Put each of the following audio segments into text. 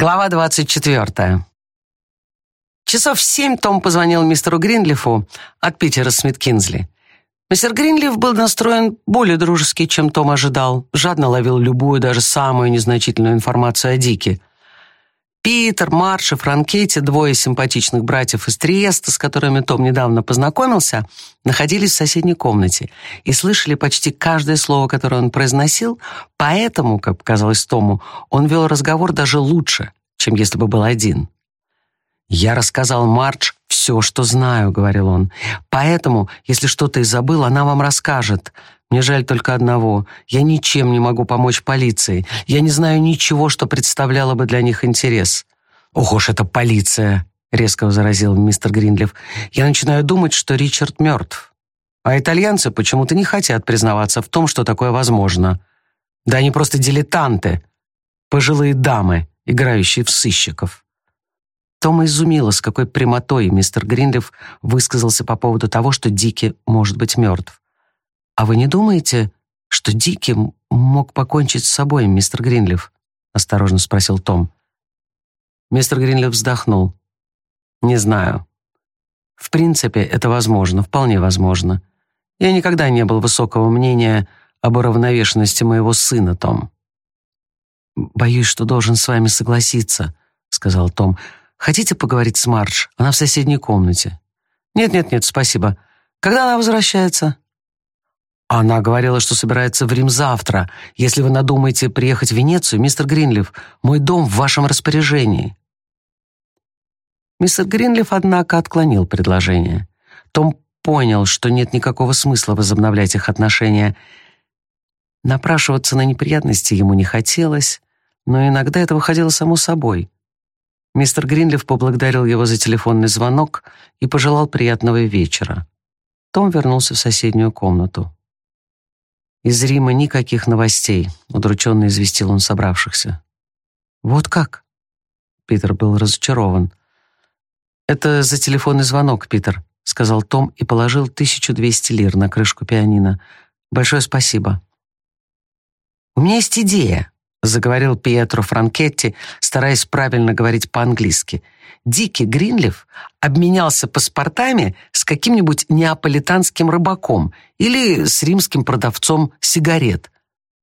Глава 24. Часов в семь Том позвонил мистеру Гринлифу от Питера Смит-Кинзли. Мистер Гринлиф был настроен более дружески, чем Том ожидал. Жадно ловил любую, даже самую незначительную информацию о Дике. Питер, Марш и Франкетти, двое симпатичных братьев из Триеста, с которыми Том недавно познакомился, находились в соседней комнате и слышали почти каждое слово, которое он произносил, поэтому, как казалось Тому, он вел разговор даже лучше, чем если бы был один. «Я рассказал Мардж все, что знаю», — говорил он. «Поэтому, если что-то и забыл, она вам расскажет. Мне жаль только одного. Я ничем не могу помочь полиции. Я не знаю ничего, что представляло бы для них интерес. Ох уж эта полиция, резко возразил мистер Гринлиф. Я начинаю думать, что Ричард мертв. А итальянцы почему-то не хотят признаваться в том, что такое возможно. Да они просто дилетанты, пожилые дамы, играющие в сыщиков. Тома изумило, с какой прямотой мистер Гринлиф высказался по поводу того, что Дики может быть мертв. «А вы не думаете, что Дики мог покончить с собой, мистер Гринлиф?» — осторожно спросил Том. Мистер Гринлиф вздохнул. «Не знаю. В принципе, это возможно, вполне возможно. Я никогда не был высокого мнения об уравновешенности моего сына, Том». «Боюсь, что должен с вами согласиться», — сказал Том. «Хотите поговорить с Мардж? Она в соседней комнате». «Нет-нет-нет, спасибо. Когда она возвращается?» Она говорила, что собирается в Рим завтра. Если вы надумаете приехать в Венецию, мистер Гринлиф, мой дом в вашем распоряжении». Мистер Гринлиф, однако, отклонил предложение. Том понял, что нет никакого смысла возобновлять их отношения. Напрашиваться на неприятности ему не хотелось, но иногда это выходило само собой. Мистер Гринлиф поблагодарил его за телефонный звонок и пожелал приятного вечера. Том вернулся в соседнюю комнату. Из Рима никаких новостей, удрученно известил он собравшихся. Вот как? Питер был разочарован. Это за телефонный звонок, Питер, сказал Том и положил 1200 лир на крышку пианино. Большое спасибо. У меня есть идея, заговорил Пьетро Франкетти, стараясь правильно говорить по-английски. Дикий Гринлиф обменялся паспортами с каким-нибудь неаполитанским рыбаком или с римским продавцом сигарет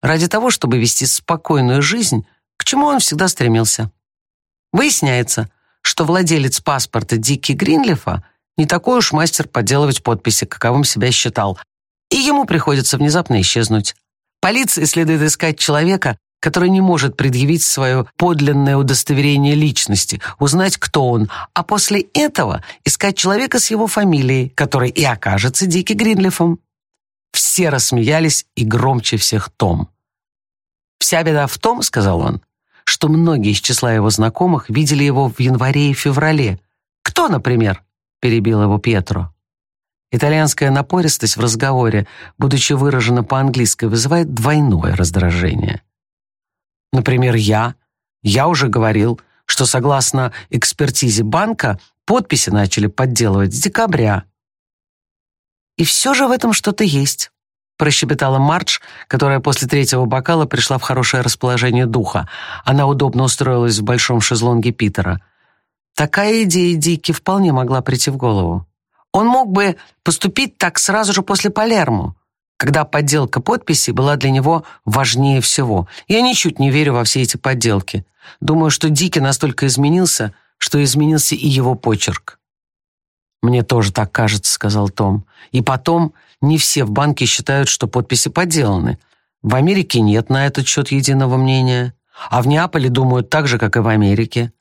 ради того, чтобы вести спокойную жизнь, к чему он всегда стремился. Выясняется, что владелец паспорта Дики Гринлифа не такой уж мастер подделывать подписи, каковым себя считал, и ему приходится внезапно исчезнуть. Полиции следует искать человека, который не может предъявить свое подлинное удостоверение личности, узнать, кто он, а после этого искать человека с его фамилией, который и окажется Дики Гринлифом. Все рассмеялись и громче всех Том. «Вся беда в том, — сказал он, — что многие из числа его знакомых видели его в январе и феврале. Кто, например?» — перебил его Пьетро. Итальянская напористость в разговоре, будучи выражена по-английски, вызывает двойное раздражение. Например, я. Я уже говорил, что согласно экспертизе банка подписи начали подделывать с декабря. И все же в этом что-то есть, прощебетала Мардж, которая после третьего бокала пришла в хорошее расположение духа. Она удобно устроилась в большом шезлонге Питера. Такая идея Дики вполне могла прийти в голову. Он мог бы поступить так сразу же после Палермо, когда подделка подписи была для него важнее всего. Я ничуть не верю во все эти подделки. Думаю, что Дики настолько изменился, что изменился и его почерк. «Мне тоже так кажется», — сказал Том. «И потом, не все в банке считают, что подписи подделаны. В Америке нет на этот счет единого мнения. А в Неаполе думают так же, как и в Америке.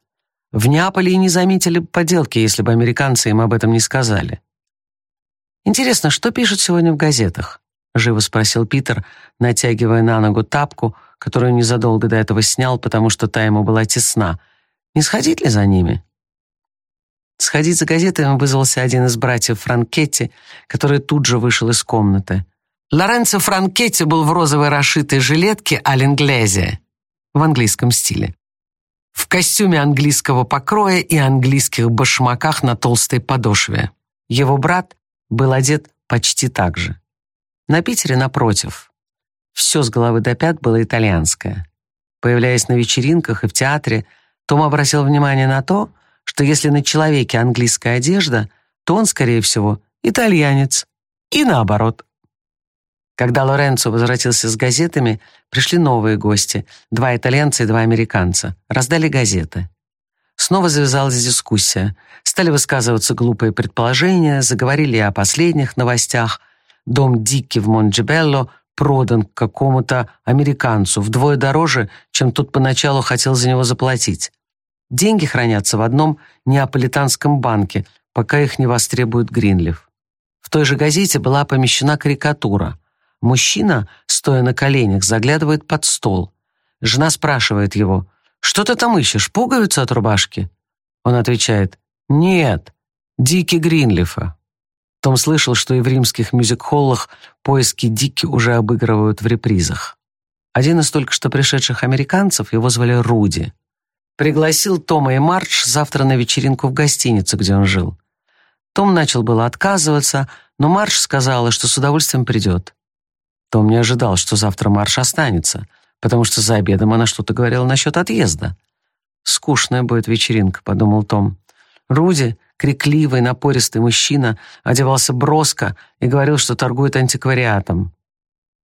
В Неаполе и не заметили подделки, если бы американцы им об этом не сказали. Интересно, что пишут сегодня в газетах? Живо спросил Питер, натягивая на ногу тапку, которую незадолго до этого снял, потому что та ему была тесна. Не сходить ли за ними? Сходить за газетами вызвался один из братьев Франкетти, который тут же вышел из комнаты. Лоренцо Франкетти был в розовой расшитой жилетке аль-инглезе в английском стиле. В костюме английского покроя и английских башмаках на толстой подошве. Его брат был одет почти так же. На Питере, напротив, все с головы до пят было итальянское. Появляясь на вечеринках и в театре, Том обратил внимание на то, что если на человеке английская одежда, то он, скорее всего, итальянец. И наоборот. Когда Лоренцо возвратился с газетами, пришли новые гости, два итальянца и два американца, раздали газеты. Снова завязалась дискуссия. Стали высказываться глупые предположения, заговорили о последних новостях. Дом Дикки в Монджебелло продан какому-то американцу вдвое дороже, чем тот поначалу хотел за него заплатить. Деньги хранятся в одном неаполитанском банке, пока их не востребует Гринлиф. В той же газете была помещена карикатура. Мужчина, стоя на коленях, заглядывает под стол. Жена спрашивает его, «Что ты там ищешь, пуговицу от рубашки?» Он отвечает, «Нет, Дики Гринлифа». Том слышал, что и в римских мюзик-холлах поиски Дики уже обыгрывают в репризах. Один из только что пришедших американцев, его звали Руди, пригласил Тома и Мардж завтра на вечеринку в гостиницу, где он жил. Том начал было отказываться, но Мардж сказала, что с удовольствием придет. Том не ожидал, что завтра Марш останется, потому что за обедом она что-то говорила насчет отъезда. «Скучная будет вечеринка», — подумал Том. Руди, крикливый, напористый мужчина, одевался броско и говорил, что торгует антиквариатом.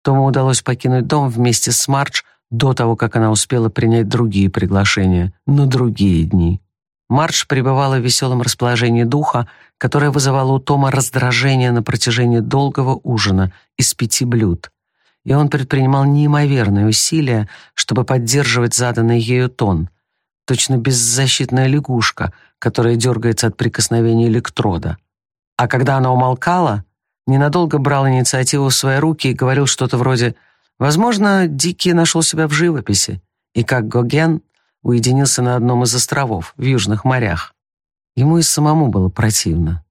Тому удалось покинуть дом вместе с Мардж до того, как она успела принять другие приглашения на другие дни. Мардж пребывала в веселом расположении духа, которое вызывало у Тома раздражение на протяжении долгого ужина из пяти блюд. И он предпринимал неимоверные усилия, чтобы поддерживать заданный ею тон. Точно беззащитная лягушка, которая дергается от прикосновения электрода. А когда она умолкала, ненадолго брал инициативу в свои руки и говорил что-то вроде «Возможно, Дикий нашел себя в живописи, и как Гоген уединился на одном из островов в Южных морях. Ему и самому было противно.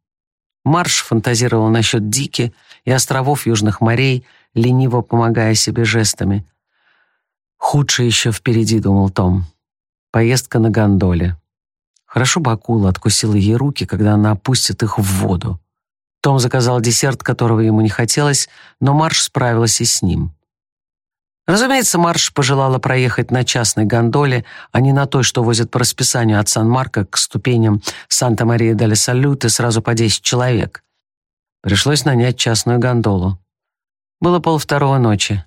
Марш фантазировал насчет Дики и островов Южных морей, лениво помогая себе жестами. «Худшее еще впереди», — думал Том. «Поездка на гондоле. Хорошо бы акула откусила ей руки, когда она опустит их в воду». Том заказал десерт, которого ему не хотелось, но Марш справилась и с ним. Разумеется, Марш пожелала проехать на частной гондоле, а не на той, что возят по расписанию от Сан-Марко к ступеням Санта-Мария-дель-Салюте сразу по 10 человек. Пришлось нанять частную гондолу. Было полвторого ночи.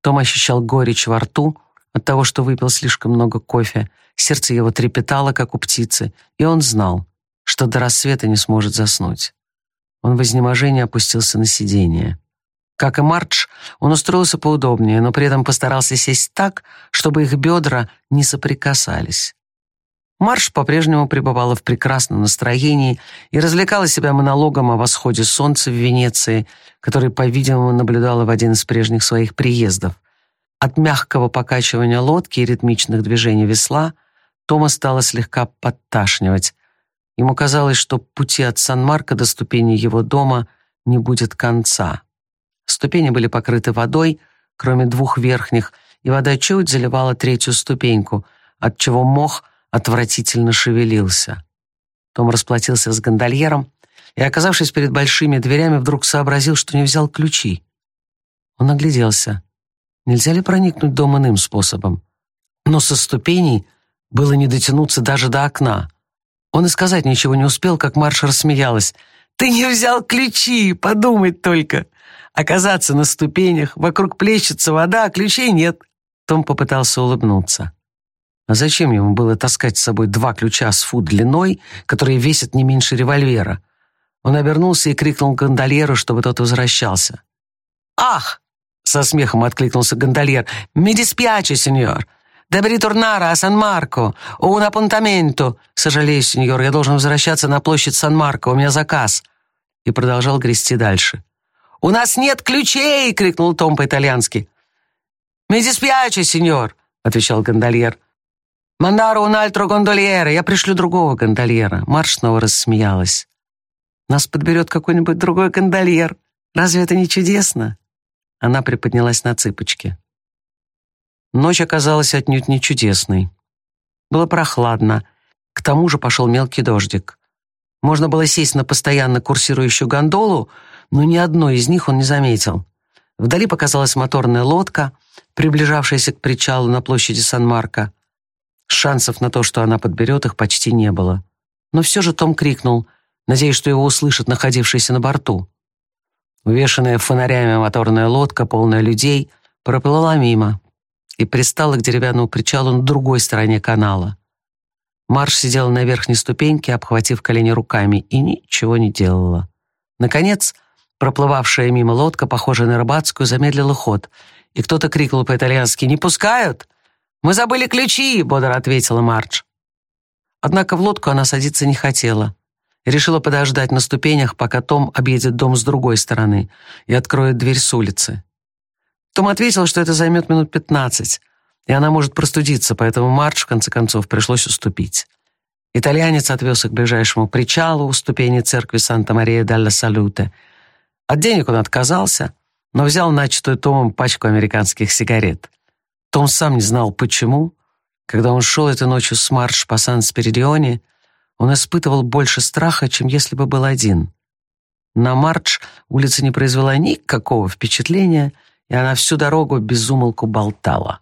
Том ощущал горечь во рту от того, что выпил слишком много кофе, сердце его трепетало, как у птицы, и он знал, что до рассвета не сможет заснуть. Он в изнеможении опустился на сиденье. Как и Мардж, он устроился поудобнее, но при этом постарался сесть так, чтобы их бедра не соприкасались. Марш по-прежнему пребывала в прекрасном настроении и развлекала себя монологом о восходе солнца в Венеции, который, по-видимому, наблюдала в один из прежних своих приездов. От мягкого покачивания лодки и ритмичных движений весла Тома стало слегка подташнивать. Ему казалось, что пути от Сан-Марко до ступени его дома не будет конца. Ступени были покрыты водой, кроме двух верхних, и вода чуть заливала третью ступеньку, отчего мох отвратительно шевелился. Том расплатился с гондольером и, оказавшись перед большими дверями, вдруг сообразил, что не взял ключи. Он огляделся. Нельзя ли проникнуть дом иным способом? Но со ступеней было не дотянуться даже до окна. Он и сказать ничего не успел, как Марш рассмеялась. «Ты не взял ключи, подумать только!» оказаться на ступенях, вокруг плещется вода, а ключей нет. Том попытался улыбнуться. А зачем ему было таскать с собой два ключа с фут длиной, которые весят не меньше револьвера? Он обернулся и крикнул гондольеру, чтобы тот возвращался. «Ах!» — со смехом откликнулся гондольер. «Mi dispiace, сеньор. A San Marco. Ho un appuntamento. Сожалею, сеньор, я должен возвращаться на площадь Сан-Марко. У меня заказ». И продолжал грести дальше. «У нас нет ключей!» — крикнул Том по-итальянски. «Mi dispiace, сеньор!» — отвечал гондольер. «Мандаро un altro гондольера! Я пришлю другого гондольера!» Марш снова рассмеялась. «Нас подберет какой-нибудь другой гондольер. Разве это не чудесно?» Она приподнялась на цыпочки. Ночь оказалась отнюдь не чудесной. Было прохладно. К тому же пошел мелкий дождик. Можно было сесть на постоянно курсирующую гондолу, но ни одной из них он не заметил. Вдали показалась моторная лодка, приближавшаяся к причалу на площади Сан-Марко. Шансов на то, что она подберет их, почти не было. Но все же Том крикнул, надеясь, что его услышат находившиеся на борту. Увешанная фонарями моторная лодка, полная людей, проплыла мимо и пристала к деревянному причалу на другой стороне канала. Марш сидела на верхней ступеньке, обхватив колени руками, и ничего не делала. Наконец, проплывавшая мимо лодка, похожая на рыбацкую, замедлила ход, и кто-то крикнул по-итальянски «Не пускают!» «Мы забыли ключи!» — бодро ответила Мардж. Однако в лодку она садиться не хотела. Решила подождать на ступенях, пока Том объедет дом с другой стороны и откроет дверь с улицы. Том ответил, что это займет минут пятнадцать, и она может простудиться, поэтому Мардж, в конце концов, пришлось уступить. Итальянец отвез их к ближайшему причалу у ступени церкви Санта-Мария-Далла-Салюте. От денег он отказался, но взял начатую Томом пачку американских сигарет. Том сам не знал, почему. Когда он шел этой ночью с марш по Сан-Спиридионе, он испытывал больше страха, чем если бы был один. На марш улица не произвела никакого впечатления, и она всю дорогу безумолку болтала.